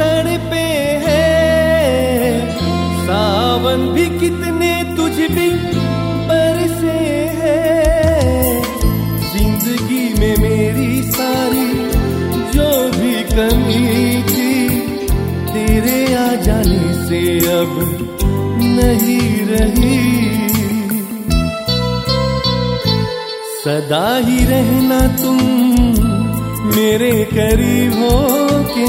तड़पे हैं। सावन भी कितने तुझ भी बरसे है। ज़िंदगी में मेरी सारी जो भी कमी थी, तेरे आ जाने से अब नहीं रही। सदा ही रहना तुम मेरे करीब हो के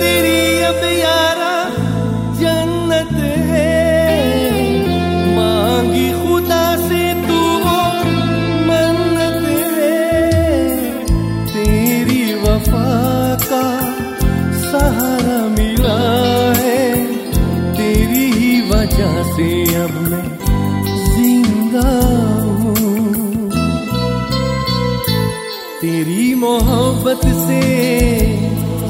तेरी अब यारा जन्नत है। मांगी खुदा से तू मन्नत है। तेरी वफा का सहारा मिला है। तेरी वजह से अब मैं तेरी मोहब्बत से